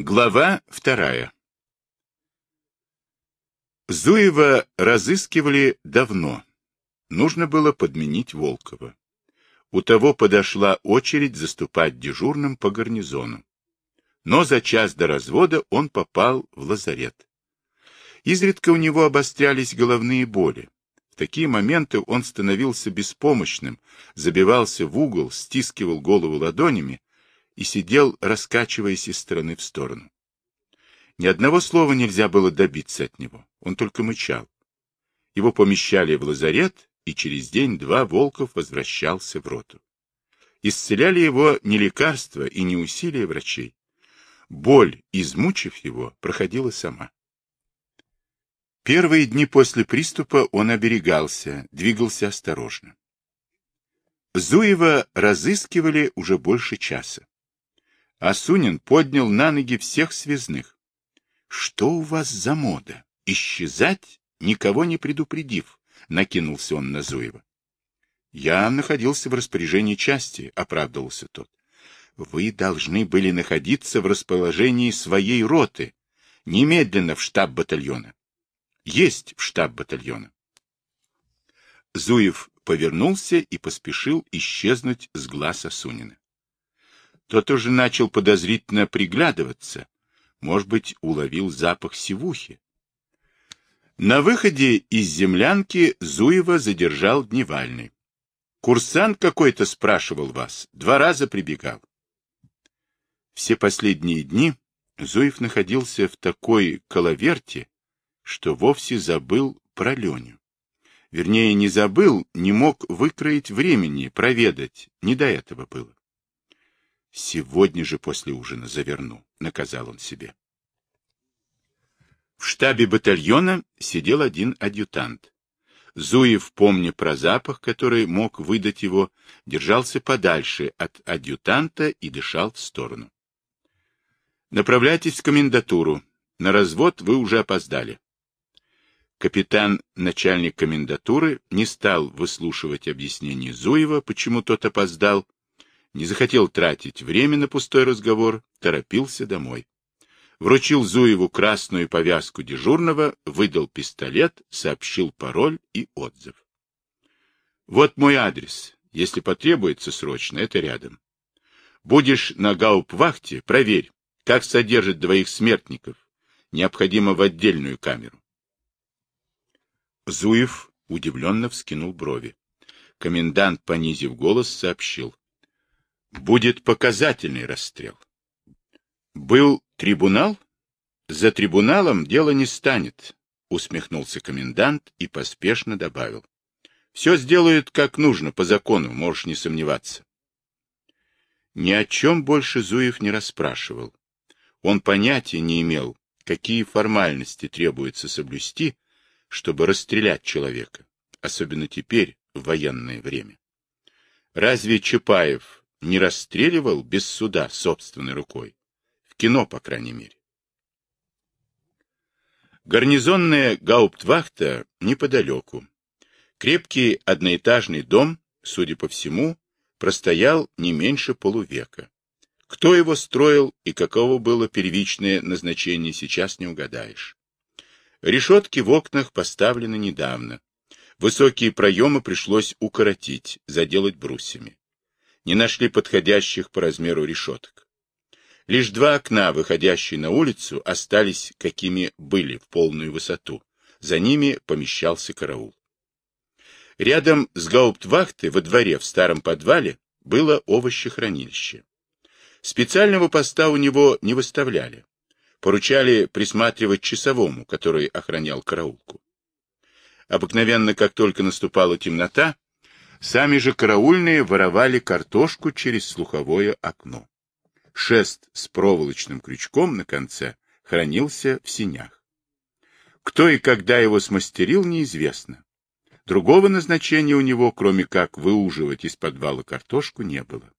Глава вторая Зуева разыскивали давно. Нужно было подменить Волкова. У того подошла очередь заступать дежурным по гарнизону. Но за час до развода он попал в лазарет. Изредка у него обострялись головные боли. В такие моменты он становился беспомощным, забивался в угол, стискивал голову ладонями и сидел, раскачиваясь из стороны в сторону. Ни одного слова нельзя было добиться от него, он только мычал. Его помещали в лазарет, и через день-два Волков возвращался в роту. Исцеляли его не лекарства и не усилия врачей. Боль, измучив его, проходила сама. Первые дни после приступа он оберегался, двигался осторожно. Зуева разыскивали уже больше часа. Асунин поднял на ноги всех связных. Что у вас за мода? Исчезать, никого не предупредив, накинулся он на Зуева. Я находился в распоряжении части, оправдывался тот. Вы должны были находиться в расположении своей роты, немедленно в штаб батальона. Есть в штаб батальона. Зуев повернулся и поспешил исчезнуть с глаз Асунина. Тот уже начал подозрительно приглядываться. Может быть, уловил запах сивухи. На выходе из землянки Зуева задержал Дневальный. Курсант какой-то спрашивал вас, два раза прибегал. Все последние дни Зуев находился в такой коловерте, что вовсе забыл про Леню. Вернее, не забыл, не мог выкроить времени, проведать, не до этого было. Сегодня же после ужина заверну, наказал он себе. В штабе батальона сидел один адъютант. Зуев, помня про запах, который мог выдать его, держался подальше от адъютанта и дышал в сторону. «Направляйтесь в комендатуру. На развод вы уже опоздали». Капитан, начальник комендатуры, не стал выслушивать объяснение Зуева, почему тот опоздал, не захотел тратить время на пустой разговор, торопился домой. Вручил Зуеву красную повязку дежурного, выдал пистолет, сообщил пароль и отзыв. Вот мой адрес. Если потребуется срочно, это рядом. Будешь на гауптвахте, проверь, как содержит двоих смертников. Необходимо в отдельную камеру. Зуев удивленно вскинул брови. Комендант, понизив голос, сообщил будет показательный расстрел. Был трибунал? За трибуналом дело не станет, усмехнулся комендант и поспешно добавил. Все сделают как нужно, по закону, можешь не сомневаться. Ни о чем больше Зуев не расспрашивал. Он понятия не имел, какие формальности требуется соблюсти, чтобы расстрелять человека, особенно теперь, в военное время. Разве Чапаев не расстреливал без суда собственной рукой. В кино, по крайней мере. Гарнизонная гауптвахта неподалеку. Крепкий одноэтажный дом, судя по всему, простоял не меньше полувека. Кто его строил и каково было первичное назначение, сейчас не угадаешь. Решетки в окнах поставлены недавно. Высокие проемы пришлось укоротить, заделать брусьями не нашли подходящих по размеру решеток. Лишь два окна, выходящие на улицу, остались какими были в полную высоту. За ними помещался караул. Рядом с гауптвахтой во дворе в старом подвале было овощехранилище. Специального поста у него не выставляли. Поручали присматривать часовому, который охранял караулку. Обыкновенно, как только наступала темнота, Сами же караульные воровали картошку через слуховое окно. Шест с проволочным крючком на конце хранился в синях. Кто и когда его смастерил, неизвестно. Другого назначения у него, кроме как выуживать из подвала картошку, не было.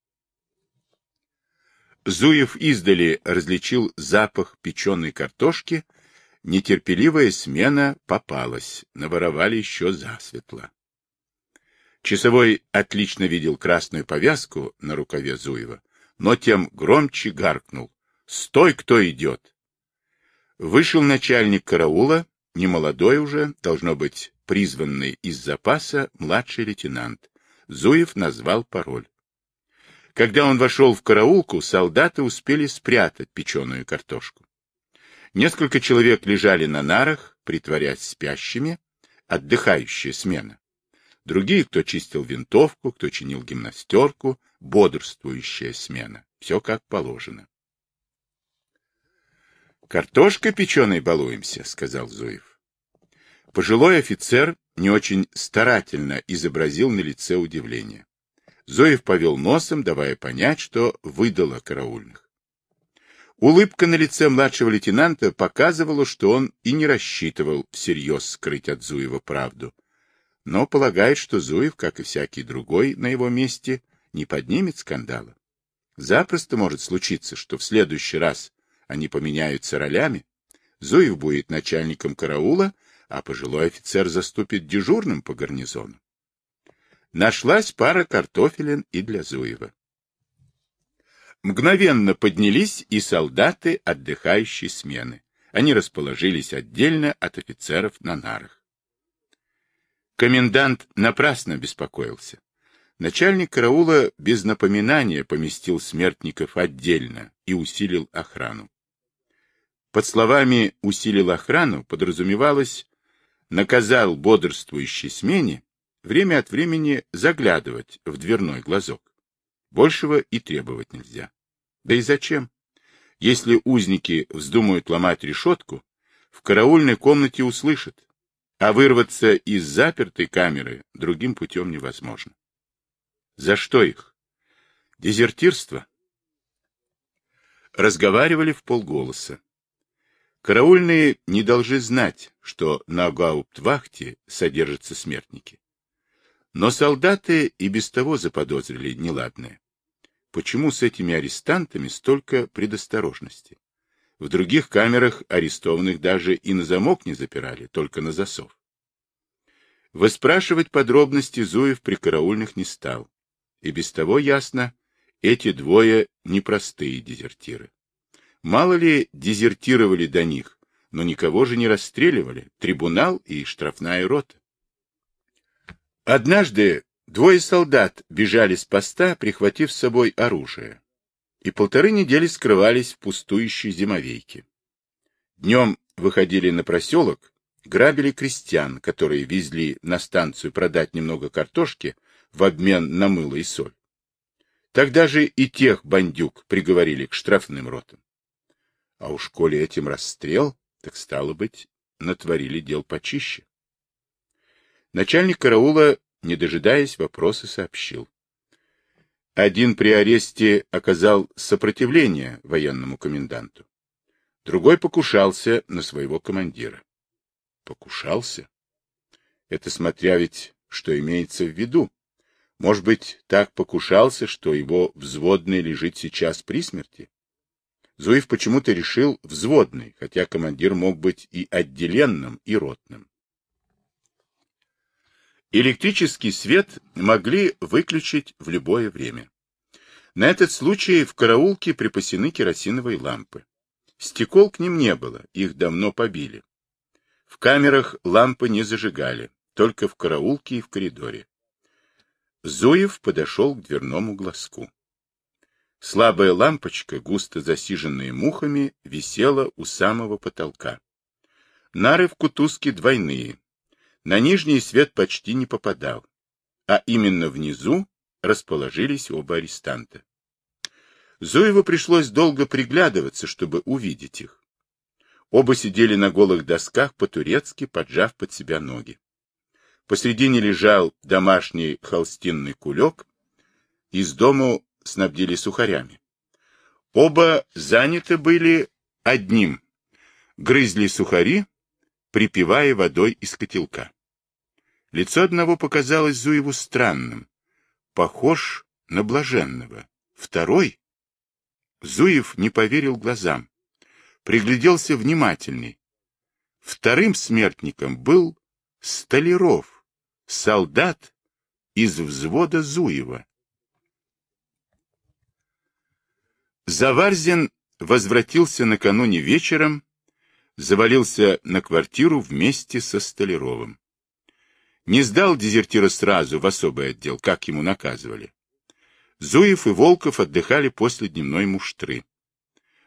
Зуев издали различил запах печеной картошки, нетерпеливая смена попалась, наворовали еще засветло. Часовой отлично видел красную повязку на рукаве Зуева, но тем громче гаркнул. Стой, кто идет! Вышел начальник караула, немолодой уже, должно быть, призванный из запаса, младший лейтенант. Зуев назвал пароль. Когда он вошел в караулку, солдаты успели спрятать печеную картошку. Несколько человек лежали на нарах, притворяясь спящими, отдыхающая смена. Другие, кто чистил винтовку, кто чинил гимнастерку, бодрствующая смена. Все как положено. «Картошкой печеной балуемся», — сказал Зуев. Пожилой офицер не очень старательно изобразил на лице удивление. Зоев повел носом, давая понять, что выдало караульных. Улыбка на лице младшего лейтенанта показывала, что он и не рассчитывал всерьез скрыть от Зуева правду, но полагает, что Зуев, как и всякий другой на его месте, не поднимет скандала. Запросто может случиться, что в следующий раз они поменяются ролями. Зуев будет начальником караула, а пожилой офицер заступит дежурным по гарнизону. Нашлась пара картофелин и для Зуева. Мгновенно поднялись и солдаты отдыхающей смены. Они расположились отдельно от офицеров на нарах. Комендант напрасно беспокоился. Начальник караула без напоминания поместил смертников отдельно и усилил охрану. Под словами «усилил охрану» подразумевалось «наказал бодрствующей смене время от времени заглядывать в дверной глазок. Большего и требовать нельзя. Да и зачем? Если узники вздумают ломать решетку, в караульной комнате услышат, а вырваться из запертой камеры другим путем невозможно. За что их? Дезертирство? Разговаривали в полголоса. Караульные не должны знать, что на гауптвахте содержатся смертники. Но солдаты и без того заподозрили неладное. Почему с этими арестантами столько предосторожности? В других камерах арестованных даже и на замок не запирали, только на засов. Выспрашивать подробности Зуев при караульных не стал. И без того ясно, эти двое непростые дезертиры. Мало ли дезертировали до них, но никого же не расстреливали, трибунал и штрафная рота. Однажды двое солдат бежали с поста, прихватив с собой оружие, и полторы недели скрывались в пустующей зимовейке. Днем выходили на проселок, грабили крестьян, которые везли на станцию продать немного картошки в обмен на мыло и соль. Тогда же и тех бандюк приговорили к штрафным ротам. А уж коли этим расстрел, так стало быть, натворили дел почище. Начальник караула, не дожидаясь вопроса, сообщил. Один при аресте оказал сопротивление военному коменданту. Другой покушался на своего командира. Покушался? Это смотря ведь, что имеется в виду. Может быть, так покушался, что его взводный лежит сейчас при смерти? Зуев почему-то решил взводный, хотя командир мог быть и отделенным, и ротным. Электрический свет могли выключить в любое время. На этот случай в караулке припасены керосиновые лампы. Стекол к ним не было, их давно побили. В камерах лампы не зажигали, только в караулке и в коридоре. Зуев подошел к дверному глазку. Слабая лампочка, густо засиженная мухами, висела у самого потолка. Нары в кутузке двойные, на нижний свет почти не попадал, а именно внизу расположились оба арестанта. Зуеву пришлось долго приглядываться, чтобы увидеть их. Оба сидели на голых досках по-турецки, поджав под себя ноги. Посредине лежал домашний холстинный кулек. Из дому снабдили сухарями. Оба заняты были одним. Грызли сухари, припивая водой из котелка. Лицо одного показалось Зуеву странным, похож на блаженного. Второй? Зуев не поверил глазам, пригляделся внимательней. Вторым смертником был Столяров, солдат из взвода Зуева. Заварзин возвратился накануне вечером, завалился на квартиру вместе со Столяровым. Не сдал дезертира сразу в особый отдел, как ему наказывали. Зуев и Волков отдыхали после дневной муштры.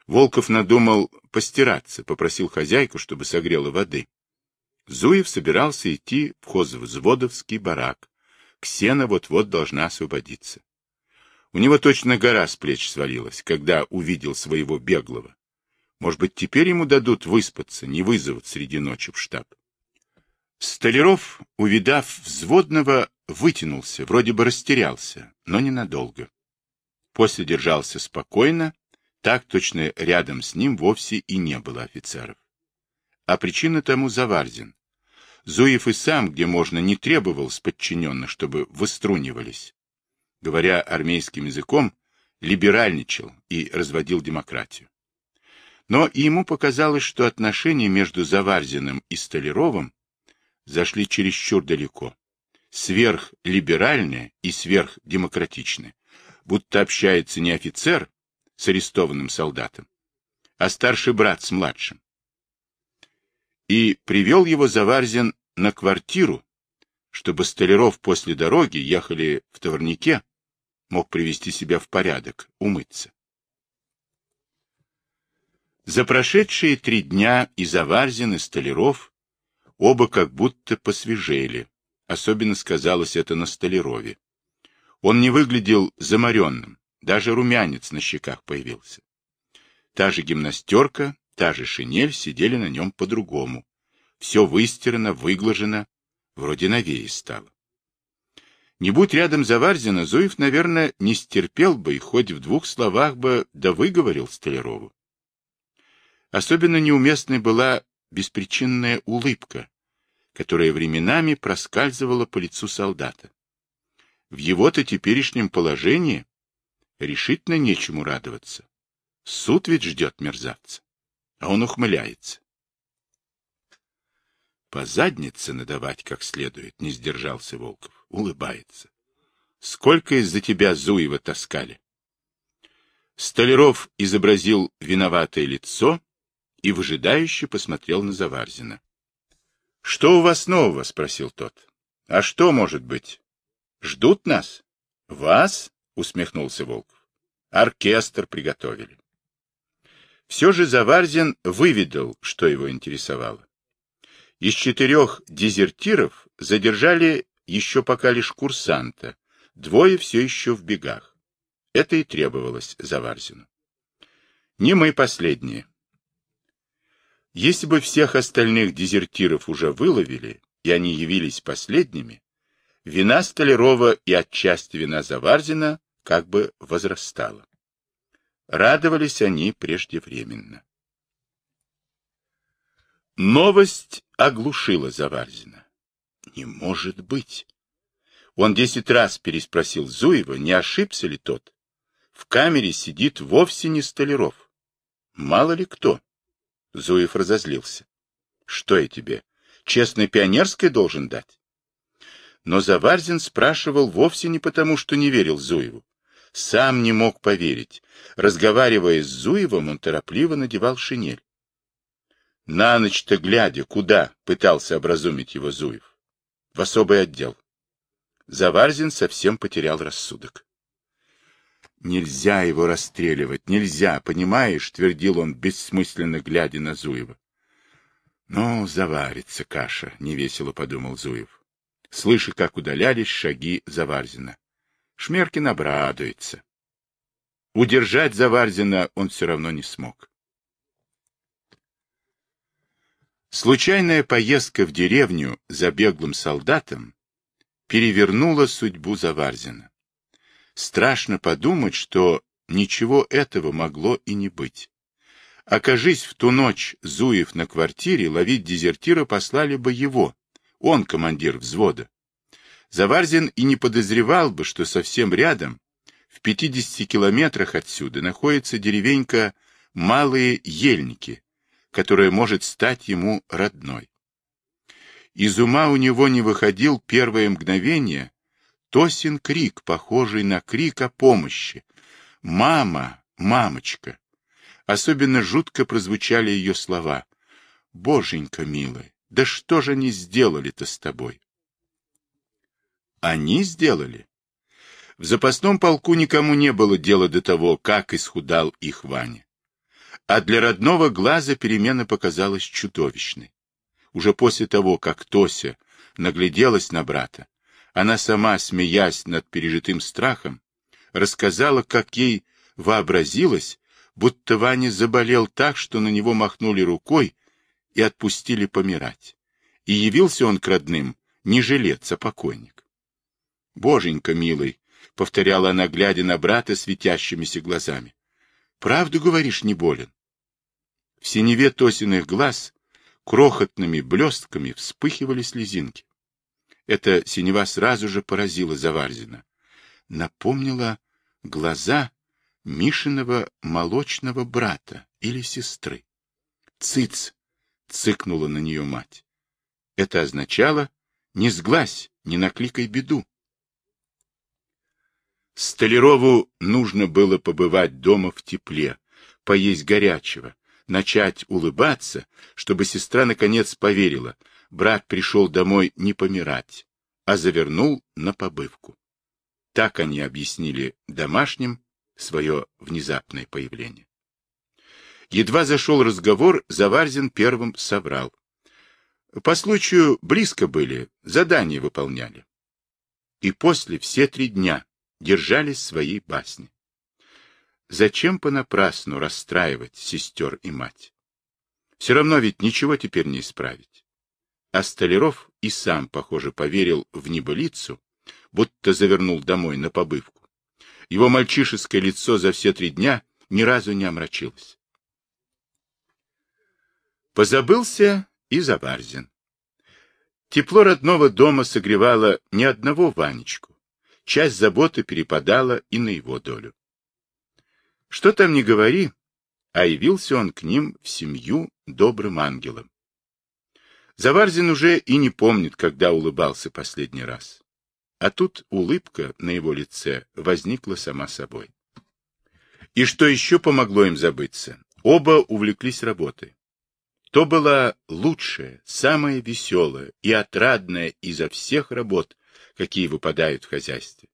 Волков надумал постираться, попросил хозяйку, чтобы согрела воды. Зуев собирался идти в хозвзводовский барак. Ксена вот-вот должна освободиться. У него точно гора с плеч свалилась, когда увидел своего беглого. Может быть, теперь ему дадут выспаться, не вызовут среди ночи в штаб. Столяров, увидав взводного, вытянулся, вроде бы растерялся, но ненадолго. После держался спокойно, так точно рядом с ним вовсе и не было офицеров. А причина тому Заварзин. Зуев и сам, где можно, не требовал с подчиненных, чтобы выструнивались говоря армейским языком, либеральничал и разводил демократию. Но ему показалось, что отношения между Заварзиным и Столяровым зашли чересчур далеко, сверхлиберальные и сверхдемократичные, будто общается не офицер с арестованным солдатом, а старший брат с младшим. И привел его Заварзин на квартиру, чтобы Столяров после дороги ехали в товарнике, мог привести себя в порядок, умыться. За прошедшие три дня и Заварзин, и Столяров оба как будто посвежели. Особенно сказалось это на Столярове. Он не выглядел заморенным, даже румянец на щеках появился. Та же гимнастерка, та же шинель сидели на нем по-другому. Все выстирано, выглажено, вроде новее стало. Не будь рядом Заварзина, Зуев, наверное, не стерпел бы и хоть в двух словах бы да выговорил Столярову. Особенно неуместной была беспричинная улыбка, которая временами проскальзывала по лицу солдата. В его-то теперешнем положении решительно нечему радоваться. Суд ведь ждет мерзавца, а он ухмыляется. По заднице надавать как следует, не сдержался Волков улыбается. Сколько из-за тебя Зуева таскали? Столяров изобразил виноватое лицо и выжидающе посмотрел на Заварзина. — Что у вас нового? — спросил тот. — А что может быть? Ждут нас? — Вас? — усмехнулся Волков. — Оркестр приготовили. Все же Заварзин выведал, что его интересовало. Из четырех дезертиров задержали еще пока лишь курсанта, двое все еще в бегах. Это и требовалось Заварзину. Не мы последние. Если бы всех остальных дезертиров уже выловили, и они явились последними, вина Столярова и отчасти вина Заварзина как бы возрастала. Радовались они преждевременно. Новость оглушила Заварзина. Не может быть. Он десять раз переспросил Зуева, не ошибся ли тот. В камере сидит вовсе не Столяров. Мало ли кто. Зуев разозлился. Что я тебе, честное пионерское должен дать? Но Заварзин спрашивал вовсе не потому, что не верил Зуеву. Сам не мог поверить. Разговаривая с Зуевым, он торопливо надевал шинель. На ночь-то глядя, куда, пытался образумить его Зуев в особый отдел. Заварзин совсем потерял рассудок. «Нельзя его расстреливать, нельзя, понимаешь?» — твердил он, бессмысленно глядя на Зуева. «Ну, заварится каша», — невесело подумал Зуев, слыша, как удалялись шаги Заварзина. Шмеркин обрадуется. Удержать Заварзина он все равно не смог. Случайная поездка в деревню за беглым солдатом перевернула судьбу Заварзина. Страшно подумать, что ничего этого могло и не быть. Окажись в ту ночь Зуев на квартире, ловить дезертира послали бы его, он командир взвода. Заварзин и не подозревал бы, что совсем рядом, в 50 километрах отсюда, находится деревенька Малые Ельники, которая может стать ему родной. Из ума у него не выходил первое мгновение Тосин крик, похожий на крик о помощи. «Мама! Мамочка!» Особенно жутко прозвучали ее слова. «Боженька милый, да что же они сделали-то с тобой?» Они сделали. В запасном полку никому не было дела до того, как исхудал их Ваня. А для родного глаза перемена показалась чудовищной. Уже после того, как Тося нагляделась на брата, она сама, смеясь над пережитым страхом, рассказала, как ей вообразилось, будто Ваня заболел так, что на него махнули рукой и отпустили помирать. И явился он к родным не жилец, а покойник. — Боженька милый, — повторяла она, глядя на брата светящимися глазами. — Правду говоришь, не болен? В синеве Тосиных глаз крохотными блестками вспыхивали слезинки. Эта синева сразу же поразила Заварзина. Напомнила глаза Мишиного молочного брата или сестры. «Цыц!» — цыкнула на нее мать. Это означало «не сглазь, не накликай беду». Столярову нужно было побывать дома в тепле, поесть горячего, начать улыбаться, чтобы сестра наконец поверила, брат пришел домой не помирать, а завернул на побывку. Так они объяснили домашним свое внезапное появление. Едва зашел разговор, Заварзин первым соврал. По случаю близко были, задание выполняли. И после все три дня держались своей басни. Зачем понапрасну расстраивать сестер и мать? Все равно ведь ничего теперь не исправить. А Столяров и сам, похоже, поверил в небылицу, будто завернул домой на побывку. Его мальчишеское лицо за все три дня ни разу не омрачилось. Позабылся и Заварзин. Тепло родного дома согревало ни одного Ванечку часть заботы перепадала и на его долю. Что там не говори, а явился он к ним в семью добрым ангелом. Заварзин уже и не помнит, когда улыбался последний раз. А тут улыбка на его лице возникла сама собой. И что еще помогло им забыться? Оба увлеклись работой. То была лучшая, самая веселая и отрадная изо всех работ, какие выпадают в хозяйстве.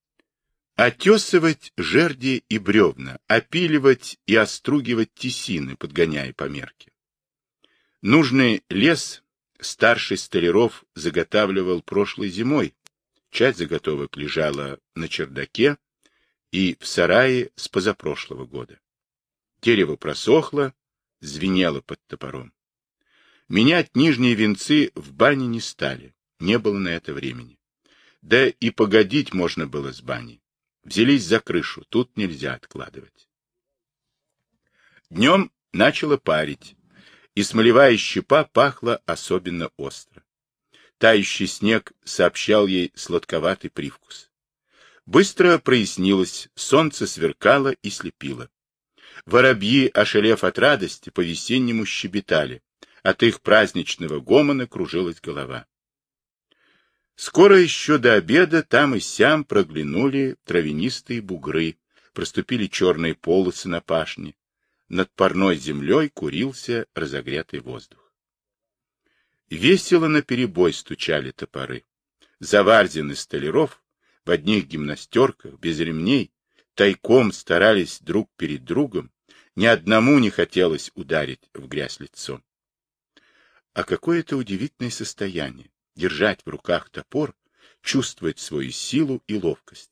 Отесывать жерди и бревна, опиливать и остругивать тесины, подгоняя по мерке. Нужный лес старший столяров заготавливал прошлой зимой. Часть заготовок лежала на чердаке и в сарае с позапрошлого года. Дерево просохло, звенело под топором. Менять нижние венцы в бане не стали, не было на это времени. Да и погодить можно было с баней. Взялись за крышу, тут нельзя откладывать. Днем начало парить, и смолевая щепа пахла особенно остро. Тающий снег сообщал ей сладковатый привкус. Быстро прояснилось, солнце сверкало и слепило. Воробьи, ошалев от радости, по-весеннему щебетали. От их праздничного гомона кружилась голова. Скоро еще до обеда там и сям проглянули травянистые бугры, проступили черные полосы на пашне. Над парной землей курился разогретый воздух. Весело наперебой стучали топоры. Заварзин Столяров в одних гимнастерках, без ремней, тайком старались друг перед другом, ни одному не хотелось ударить в грязь лицом. А какое это удивительное состояние! держать в руках топор, чувствовать свою силу и ловкость.